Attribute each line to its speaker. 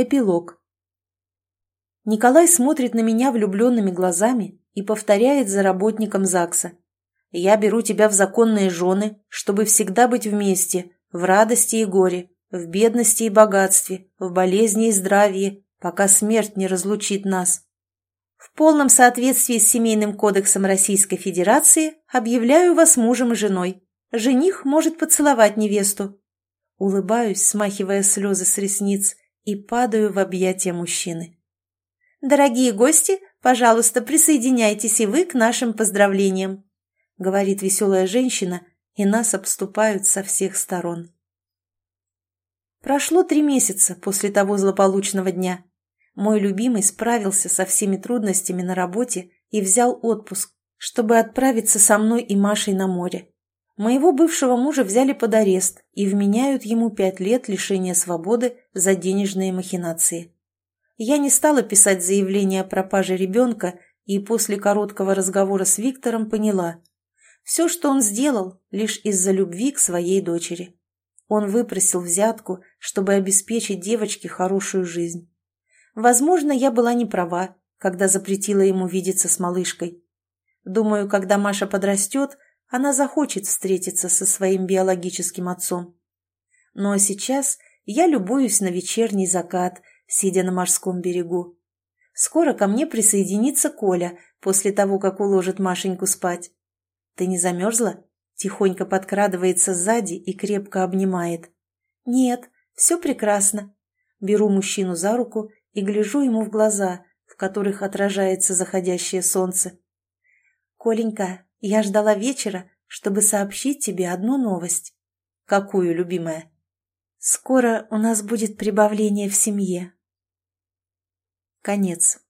Speaker 1: Эпилог. Николай смотрит на меня влюбленными глазами и повторяет за работником ЗАГСа. «Я беру тебя в законные жены, чтобы всегда быть вместе, в радости и горе, в бедности и богатстве, в болезни и здравии, пока смерть не разлучит нас. В полном соответствии с Семейным кодексом Российской Федерации объявляю вас мужем и женой. Жених может поцеловать невесту». Улыбаюсь, смахивая слезы с ресниц, и падаю в объятия мужчины. «Дорогие гости, пожалуйста, присоединяйтесь и вы к нашим поздравлениям», говорит веселая женщина, и нас обступают со всех сторон. Прошло три месяца после того злополучного дня. Мой любимый справился со всеми трудностями на работе и взял отпуск, чтобы отправиться со мной и Машей на море. Моего бывшего мужа взяли под арест и вменяют ему пять лет лишения свободы за денежные махинации. Я не стала писать заявление о пропаже ребенка и после короткого разговора с Виктором поняла. Все, что он сделал, лишь из-за любви к своей дочери. Он выпросил взятку, чтобы обеспечить девочке хорошую жизнь. Возможно, я была не права, когда запретила ему видеться с малышкой. Думаю, когда Маша подрастет, она захочет встретиться со своим биологическим отцом. Ну а сейчас я любуюсь на вечерний закат, сидя на морском берегу. Скоро ко мне присоединится Коля после того, как уложит Машеньку спать. Ты не замерзла? Тихонько подкрадывается сзади и крепко обнимает. Нет, все прекрасно. Беру мужчину за руку и гляжу ему в глаза, в которых отражается заходящее солнце. Коленька, я ждала вечера, чтобы сообщить тебе одну новость. Какую, любимая? Скоро у нас будет прибавление в семье. Конец.